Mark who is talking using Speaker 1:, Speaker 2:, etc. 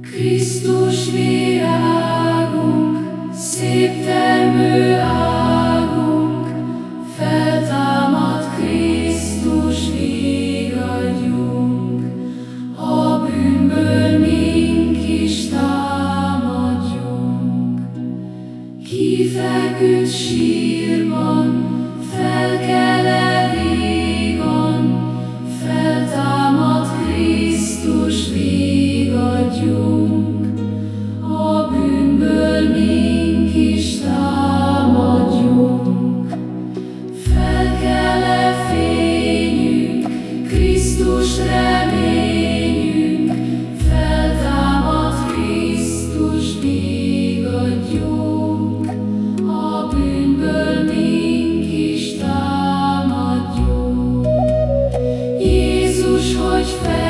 Speaker 1: Krisztus virágunk, szép termő águnk, feltámad Krisztus vigadjunk, a is támadjunk. Kifeküdt sír, Jézus reményünk, feltámad Krisztus vigadjunk, a bűnből mink is támadjunk. Jézus, hogy fel